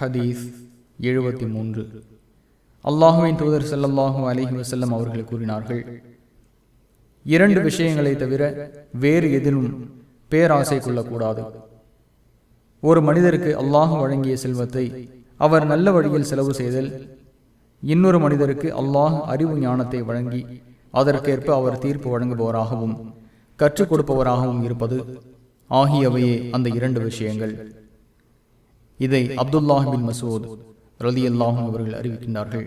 ஹதீஸ் எழுபத்தி மூன்று. அல்லாஹுவின் தூதர் செல்லல்லாஹு அலைஹி வசல்லம் அவர்கள் கூறினார்கள் இரண்டு விஷயங்களை தவிர வேறு எதிலும் பேராசை கொள்ளக்கூடாது ஒரு மனிதருக்கு அல்லாஹ் வழங்கிய செல்வத்தை அவர் நல்ல வழியில் செலவு செய்தல் இன்னொரு மனிதருக்கு அல்லாஹ் அறிவு ஞானத்தை வழங்கி அதற்கேற்ப அவர் தீர்ப்பு வழங்குபவராகவும் கற்றுக் கொடுப்பவராகவும் இருப்பது ஆகியவையே அந்த இரண்டு விஷயங்கள். இதை அப்துல்லாஹ் பின் மசூத் ரலி அல்லாஹும் அவர்கள் அறிவிக்கின்றார்கள்